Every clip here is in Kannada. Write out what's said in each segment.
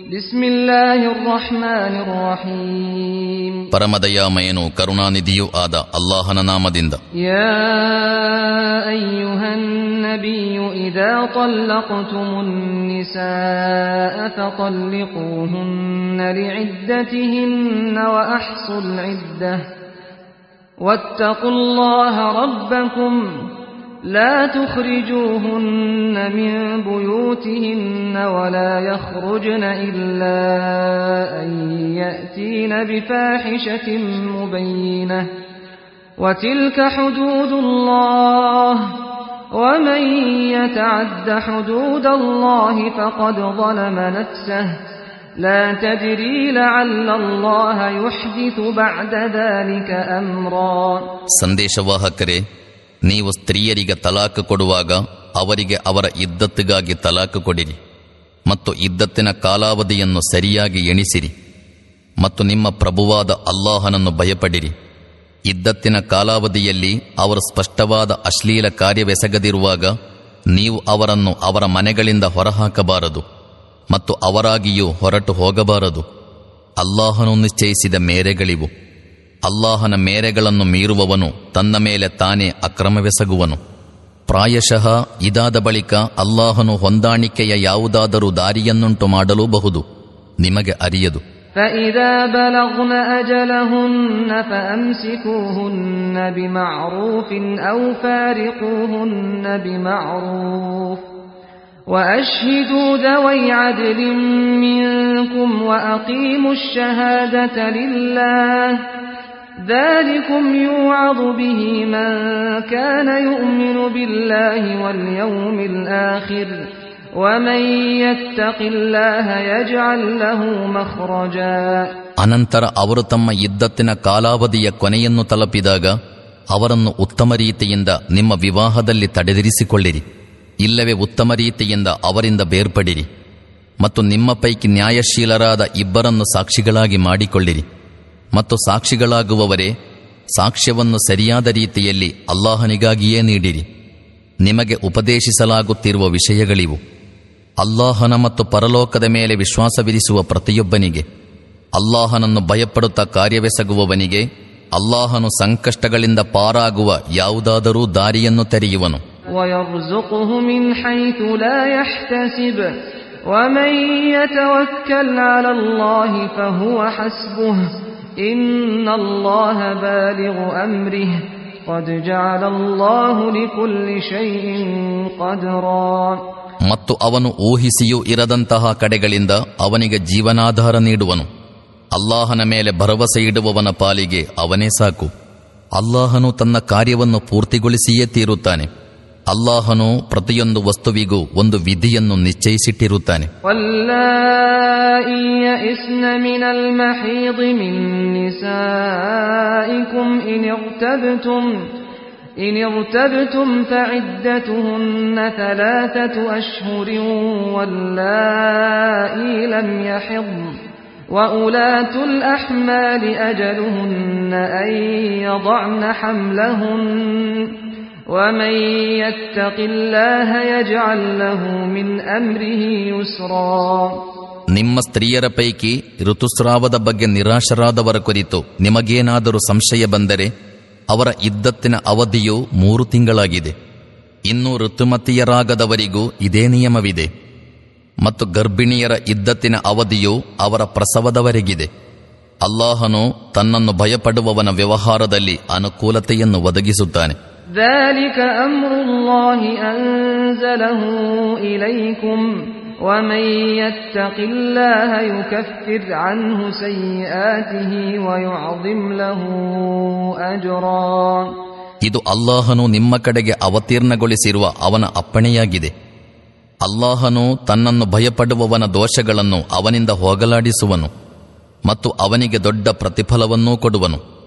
بسم الله الرحمن الرحيم ಪರಮದಯಾಮಯನು ಕರುಣಾನಿಧಿಯೂ ಆದ ಅಲ್ಲಾಹನ ನಾಮದಿಂದ يا أيها النبي إذا طلقتم النساء فطلقوهن لعدتهن وأحصوا العدة واتقوا الله ربكم لا تخرجوهن من بيوتهن ولا يخرجن إلا أن يأتين بفاحشة مبينة وتلك حدود الله ومن يتعد حدود الله فقد ظلم نفسه لا تدري لعل الله يحدث بعد ذلك أمرا ಸಂದೇಶವಾಹಕರೇ ನೀವು ಸ್ತ್ರೀಯರಿಗೆ ತಲಾಖ ಕೊಡುವಾಗ ಅವರಿಗೆ ಅವರ ಇದ್ದತ್ತಿಗಾಗಿ ತಲಾಖ ಕೊಡಿರಿ ಮತ್ತು ಇದ್ದತ್ತಿನ ಕಾಲಾವಧಿಯನ್ನು ಸರಿಯಾಗಿ ಎಣಿಸಿರಿ ಮತ್ತು ನಿಮ್ಮ ಪ್ರಭುವಾದ ಅಲ್ಲಾಹನನ್ನು ಭಯಪಡಿರಿ. ಇದ್ದತ್ತಿನ ಕಾಲಾವಧಿಯಲ್ಲಿ ಅವರು ಸ್ಪಷ್ಟವಾದ ಅಶ್ಲೀಲ ಕಾರ್ಯವೆಸಗದಿರುವಾಗ ನೀವು ಅವರನ್ನು ಅವರ ಮನೆಗಳಿಂದ ಹೊರಹಾಕಬಾರದು ಮತ್ತು ಅವರಾಗಿಯೂ ಹೊರಟು ಹೋಗಬಾರದು. ಅಲ್ಲಾಹನು ನಿಶ್ಚಯಿಸಿದ ಮೇರೆಗಳಿವು. ಅಲ್ಲಾಹನ ಮೇರೆಗಳನ್ನು ಮೀರುವವನು ತನ್ನ ಮೇಲೆ ತಾನೇ ಅಕ್ರಮವೆಸಗುವನು ಪ್ರಾಯಶಃ ಇದಾದ ಬಳಿಕ ಅಲ್ಲಾಹನು ಹೊಂದಾಣಿಕೆಯ ಯಾವುದಾದರೂ ದಾರಿಯನ್ನುಂಟು ಮಾಡಲೂಬಹುದು ನಿಮಗೆ ಅರಿಯದು فإذا بلغن أجلهن فأمسكوهن بمعروف أو فارقوهن بمعروف وأشهدوا ذوي عدل منكم وأقيموا الشهادة لله ذلكم يوعظ به من كان يؤمن بالله واليوم الآخر ومن يتق الله يجعل له مخرجا ಅನಂತರ ಅವರು ತಮ್ಮ ಇದ್ದತ್ತಿನ ಕಾಲಾವಧಿಯ ಕೊನೆಯನ್ನು ತಲುಪಿದಾಗ ಅವರನ್ನು ಉತ್ತಮ ರೀತಿಯಿಂದ ನಿಮ್ಮ ವಿವಾಹದಲ್ಲಿ ತಡೆದಿರಿಸಿಕೊಳ್ಳಿರಿ ಇಲ್ಲವೇ ಉತ್ತಮ ರೀತಿಯಿಂದ ಅವರಿಂದ ಬೇರ್ಪಡಿರಿ ಮತ್ತು ನಿಮ್ಮ ಪೈಕಿ ನ್ಯಾಯಶೀಲರಾದ ಇಬ್ಬರನ್ನು ಸಾಕ್ಷಿಗಳಾಗಿ ಮಾಡಿಕೊಳ್ಳಿರಿ ಮತ್ತು ಸಾಕ್ಷಿಗಳಾಗುವವರೇ ಸಾಕ್ಷ್ಯವನ್ನು ಸರಿಯಾದ ರೀತಿಯಲ್ಲಿ ಅಲ್ಲಾಹನಿಗಾಗಿಯೇ ನೀಡಿರಿ ನಿಮಗೆ ಉಪದೇಶಿಸಲಾಗುತ್ತಿರುವ ವಿಷಯಗಳಿವು ಅಲ್ಲಾಹನ ಮತ್ತು ಪರಲೋಕದ ಮೇಲೆ ವಿಶ್ವಾಸವಿರಿಸುವ ಪ್ರತಿಯೊಬ್ಬನಿಗೆ ಅಲ್ಲಾಹನನ್ನು ಭಯಪಡುತ್ತಾ ಕಾರ್ಯವೆಸಗುವವನಿಗೆ ಅಲ್ಲಾಹನು ಸಂಕಷ್ಟಗಳಿಂದ ಪಾರಾಗುವ ಯಾವುದಾದರೂ ದಾರಿಯನ್ನು ತೆರೆಯುವನು ويرزقه من حيث لا يحتسب ومن يتوكل على الله فهو حسبه إن الله بالغ أمره قد جعل الله لكل شيء قدرا ಮತ್ತು ಅವನು ಊಹಿಸಿಯೂ ಇರದಂತಹ ಕಡೆಗಳಿಂದ ಅವನಿಗೆ ಜೀವನಾಧಾರ ನೀಡುವನು ಅಲ್ಲಾಹನ ಮೇಲೆ ಭರವಸೆ ಇಡುವವನ ಪಾಲಿಗೆ ಅವನೇ ಸಾಕು ಅಲ್ಲಾಹನು ತನ್ನ ಕಾರ್ಯವನ್ನು ಪೂರ್ತಿಗೊಳಿಸಿಯೇ ತೀರುತ್ತಾನೆ ಅಲ್ಲಾಹನು ಪ್ರತಿಯೊಂದು ವಸ್ತುವಿಗೂ ಒಂದು ವಿಧಿಯನ್ನು ನಿಶ್ಚಯಿಸಿಟ್ಟಿರುತ್ತಾನೆ واللائي يئسن من المحيض من نسائكم إن ارتبتم إن ارتبتم فعدتهن ثلاثة أشهر واللائي لم يحضن وأولاة الأحمال أجلهن أن يضعن حملهن ومن يتق الله يجعل له من أمره يسرا ನಿಮ್ಮ ಸ್ತ್ರೀಯರ ಪೈಕಿ ಋತುಸ್ರಾವದ ಬಗ್ಗೆ ನಿರಾಶರಾದವರ ಕುರಿತು ನಿಮಗೇನಾದರೂ ಸಂಶಯ ಬಂದರೆ ಅವರ ಇದ್ದತ್ತಿನ ಅವಧಿಯು ಮೂರು ತಿಂಗಳಾಗಿದೆ ಇನ್ನು ಋತುಮತಿಯರಾಗದವರಿಗೂ ಇದೇ ನಿಯಮವಿದೆ ಮತ್ತು ಗರ್ಭಿಣಿಯರ ಇದ್ದತ್ತಿನ ಅವಧಿಯು ಅವರ ಪ್ರಸವದವರೆಗಿದೆ ಅಲ್ಲಾಹನು ತನ್ನನ್ನು ಭಯಪಡುವವನ ವ್ಯವಹಾರದಲ್ಲಿ ಅನುಕೂಲತೆಯನ್ನು ಒದಗಿಸುತ್ತಾನೆ ذلك أمر الله أنزله إليكم ومن يتق الله يكفر عنه سيئاته ويعظم له أجرا ಇದು ಅಲ್ಲಾಹನು ನಿಮ್ಮ ಕಡೆಗೆ ಅವತೀರ್ಣಗೊಳಿಸಿರುವ ಅವನ ಅಪ್ಪಣೆಯಾಗಿದೆ ಅಲ್ಲಾಹನು ತನ್ನನ್ನು ಭಯಪಡುವವನ ದೋಷಗಳನ್ನು ಅವನಿಂದ ಹೋಗಲಾಡಿಸುವನು ಮತ್ತು ಅವನಿಗೆ ದೊಡ್ಡ ಪ್ರತಿಫಲವನ್ನೂ ಕೊಡುವನು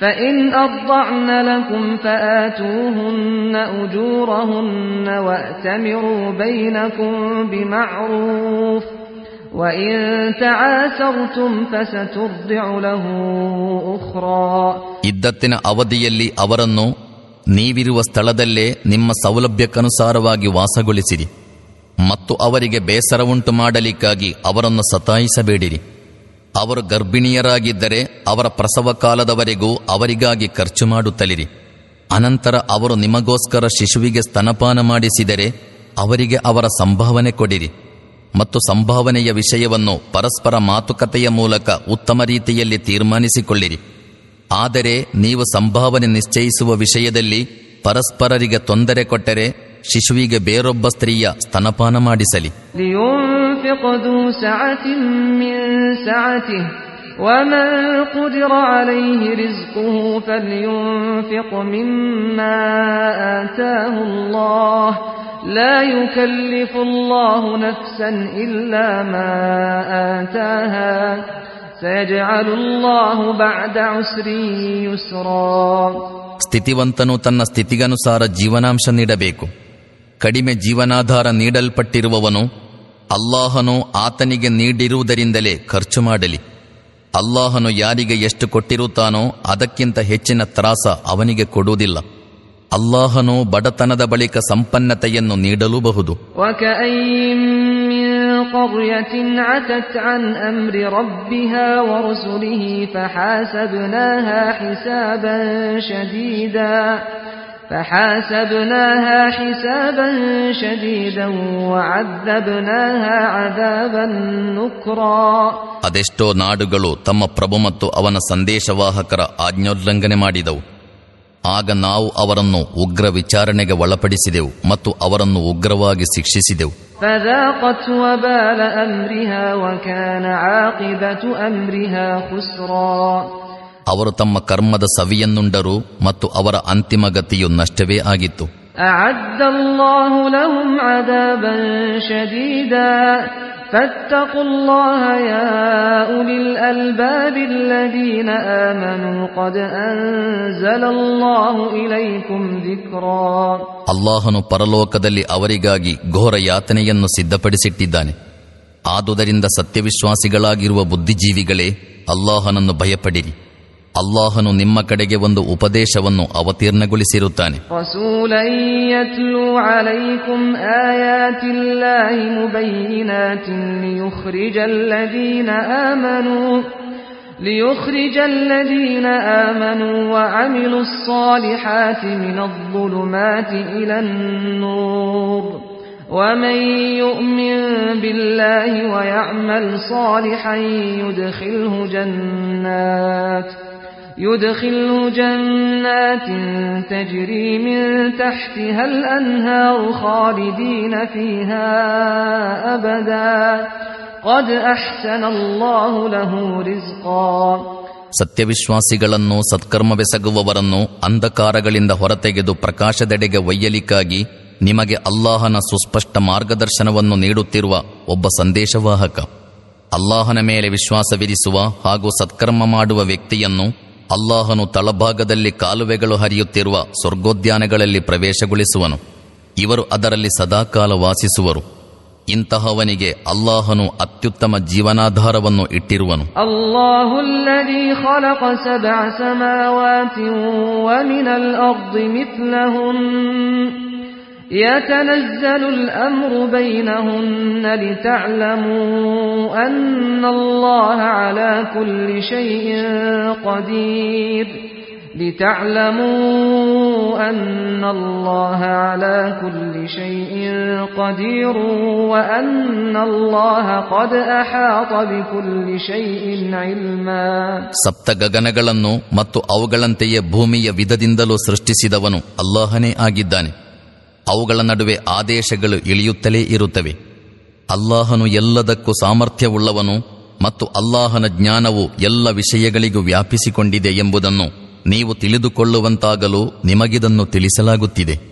فإن أرضعن لكم فآتوهن أجورهن وأتمروا بينكم بمعروف وإن تعاسرتم فسترضع له أخرى ಇದ್ದತ್ತಿನ ಅವಧಿಯಲ್ಲಿ ಅವರನ್ನು ನೀವಿರುವ ಸ್ಥಳದಲ್ಲೇ ನಿಮ್ಮ ಸೌಲಭ್ಯಕ್ಕನುಸಾರವಾಗಿ ವಾಸಗೊಳಿಸಿರಿ ಮತ್ತು ಅವರಿಗೆ ಬೇಸರವುಂಟು ಮಾಡಲಿಕ್ಕಾಗಿ ಅವರನ್ನು ಸತಾಯಿಸಬೇಡಿರಿ ಅವರು ಗರ್ಭಿಣಿಯರಾಗಿದ್ದರೆ ಅವರ ಪ್ರಸವ ಕಾಲದವರೆಗೂ ಅವರಿಗಾಗಿ ಖರ್ಚು ಮಾಡುತ್ತಲಿರಿ. ಅನಂತರ ಅವರು ನಿಮಗೋಸ್ಕರ ಶಿಶುವಿಗೆ ಸ್ತನಪಾನ ಮಾಡಿಸಿದರೆ ಅವರಿಗೆ ಅವರ ಸಂಭಾವನೆ ಕೊಡಿರಿ. ಮತ್ತು ಸಂಭಾವನೆಯ ವಿಷಯವನ್ನು ಪರಸ್ಪರ ಮಾತುಕತೆಯ ಮೂಲಕ ಉತ್ತಮ ರೀತಿಯಲ್ಲಿ ತೀರ್ಮಾನಿಸಿಕೊಳ್ಳಿರಿ. ಆದರೆ ನೀವು ಸಂಭಾವನೆ ನಿಶ್ಚಯಿಸುವ ವಿಷಯದಲ್ಲಿ ಪರಸ್ಪರರಿಗೆ ತೊಂದರೆ ಕೊಟ್ಟರೆ ಶಿಶುವಿಗೆ ಬೇರೊಬ್ಬ ಸ್ತ್ರೀಯ ಸ್ತನಪಾನ ಮಾಡಿಸಲಿ. لينفق ذو سعة من سعته ومن قدر عليه رزقه فلينفق مما آتاه الله لا يكلف الله نفسا إلا ما آتاها سيجعل الله بعد عسر يسرا ಸ್ಥಿತಿವಂತನು ತನ್ನ ಸ್ಥಿತಿಗನುಸಾರ ಜೀವನಾಂಶ ನೀಡಬೇಕು ಕಡಿಮೆ ಜೀವನಾಧಾರ ನೀಡಲ್ಪಟ್ಟಿರುವವನು ಅಲ್ಲಾಹನು ಆತನಿಗೆ ನೀಡಿರುವುದರಿಂದಲೇ ಖರ್ಚು ಮಾಡಲಿ ಅಲ್ಲಾಹನು ಯಾರಿಗೆ ಎಷ್ಟು ಕೊಟ್ಟಿರುತ್ತಾನೋ ಅದಕ್ಕಿಂತ ಹೆಚ್ಚಿನ ತ್ರಾಸ ಅವನಿಗೆ ಕೊಡುವುದಿಲ್ಲ ಅಲ್ಲಾಹನು ಬಡತನದ ಬಳಿಕ ಸಂಪನ್ನತೆಯನ್ನು ನೀಡಲೂಬಹುದು وكأين من قرية عتت عن أمر ربها ورسله فحاسبناها حسابا شديدا فحاسبناها حسابا شديدا وعذبناها عذابا نكرا ಅದೆಷ್ಟೋ ನಾಡುಗಳು ತಮ್ಮ ಪ್ರಭು ಮತ್ತು ಅವನ ಸಂದೇಶವಾಹಕರ ಆಜ್ಞೋಲ್ಲಂಘನೆ ಮಾಡಿದವು ಆಗ ನಾವು ಅವರನ್ನು ಉಗ್ರ ವಿಚಾರಣೆಗೆ ಒಳಪಡಿಸಿದೆವು ಮತ್ತು ಅವರನ್ನು ಉಗ್ರವಾಗಿ ಶಿಕ್ಷಿಸಿದೆವು فذاقت وبال أمرها وكان عاقبة أمرها خسرا ಅವರು ತಮ್ಮ ಕರ್ಮದ ಸವಿಯನ್ನುಂಡರು ಮತ್ತು ಅವರ ಅಂತಿಮ ಗತಿಯು ನಷ್ಟವೇ ಆಗಿತ್ತು أعد الله لهم عذابا شديدا فاتقوا الله يا أولي الألباب الذين آمنوا قد أنزل الله إليكم ذكرا ಅಲ್ಲಾಹನು ಪರಲೋಕದಲ್ಲಿ ಅವರಿಗಾಗಿ ಘೋರ ಯಾತನೆಯನ್ನು ಸಿದ್ಧಪಡಿಸಿಟ್ಟಿದ್ದಾನೆ ಆದುದರಿಂದ ಸತ್ಯವಿಶ್ವಾಸಿಗಳಾಗಿರುವ ಬುದ್ಧಿಜೀವಿಗಳೇ ಅಲ್ಲಾಹನನ್ನು ಭಯಪಡಿರಿ ಅಲ್ಲಾಹನು ನಿಮ್ಮ ಕಡೆಗೆ ಒಂದು ಉಪದೇಶವನ್ನು ಅವತೀರ್ಣಗೊಳಿಸಿರುತ್ತಾನೆ رسولا يتلو عليكم آيات الله مبينات ليخرج الذين آمنوا ليخرج الذين آمنوا وعملوا الصالحات من الظلمات إلى النور ومن يؤمن بالله ويعمل صالحا يدخله جنات يدخله جنات تجري من تحتها الأنهار خالدين فيها أبدا قد أحسن الله له رزقا ಸತ್ಯವಿಶ್ವಾಸಿಗಳನ್ನು ಸತ್ಕರ್ಮವೆಸಗುವವರನ್ನು ಅಂಧಕಾರಗಳಿಂದ ಹೊರತೆಗೆದು ಪ್ರಕಾಶದೆಡೆಗೆ ಒಯ್ಯಲಿಕ್ಕಾಗಿ ನಿಮಗೆ ಅಲ್ಲಾಹನ ಸುಸ್ಪಷ್ಟ ಮಾರ್ಗದರ್ಶನವನ್ನು ನೀಡುತ್ತಿರುವ ಒಬ್ಬ ಸಂದೇಶವಾಹಕ ಅಲ್ಲಾಹನ ಮೇಲೆ ವಿಶ್ವಾಸವಿರಿಸುವ ಹಾಗೂ ಸತ್ಕರ್ಮ ಮಾಡುವ ವ್ಯಕ್ತಿಯನ್ನು ಅಲ್ಲಾಹನು ತಳಭಾಗದಲ್ಲಿ ಕಾಲುವೆಗಳು ಹರಿಯುತ್ತಿರುವ ಸ್ವರ್ಗೋದ್ಯಾನಗಳಲ್ಲಿ ಪ್ರವೇಶಗೊಳಿಸುವನು. ಇವರು ಅದರಲ್ಲಿ ಸದಾಕಾಲ ವಾಸಿಸುವರು. ಇಂತಹವನಿಗೆ ಅಲ್ಲಾಹನು ಅತ್ಯುತ್ತಮ ಜೀವನಾಧಾರವನ್ನು ಇಟ್ಟಿರುವನು. ಅಲ್ಲಾಹುಲ್ಲದಿ يتنزل الأمر بينهن لتعلموا أن الله على كل شيء قدير لتعلموا أن الله على كل شيء قدير وأن الله قد أحاط بكل شيء علما ಸಪ್ತ ಗಗನಗಳನ್ನು ಮತ್ತು ಅವುಗಳಂತೆಯೇ ಭೂಮಿಯ ವಿಧದಿಂದಲೂ ಸೃಷ್ಟಿಸಿದವನು ಅಲ್ಲಾಹನೇ ಆಗಿದ್ದಾನೆ ಅವುಗಳ ನಡುವೆ ಆದೇಶಗಳು ಇಳಿಯುತ್ತಲೇ ಇರುತ್ತವೆ. ಅಲ್ಲಾಹನು ಎಲ್ಲದಕ್ಕೂ ಸಾಮರ್ಥ್ಯವುಳ್ಳವನು ಮತ್ತು ಅಲ್ಲಾಹನ ಜ್ಞಾನವು ಎಲ್ಲ ವಿಷಯಗಳಿಗೂ ವ್ಯಾಪಿಸಿಕೊಂಡಿದೆ ಎಂಬುದನ್ನು ನೀವು ತಿಳಿದುಕೊಳ್ಳುವಂತಾಗಲು ನಿಮಗಿದನ್ನು ತಿಳಿಸಲಾಗುತ್ತಿದೆ.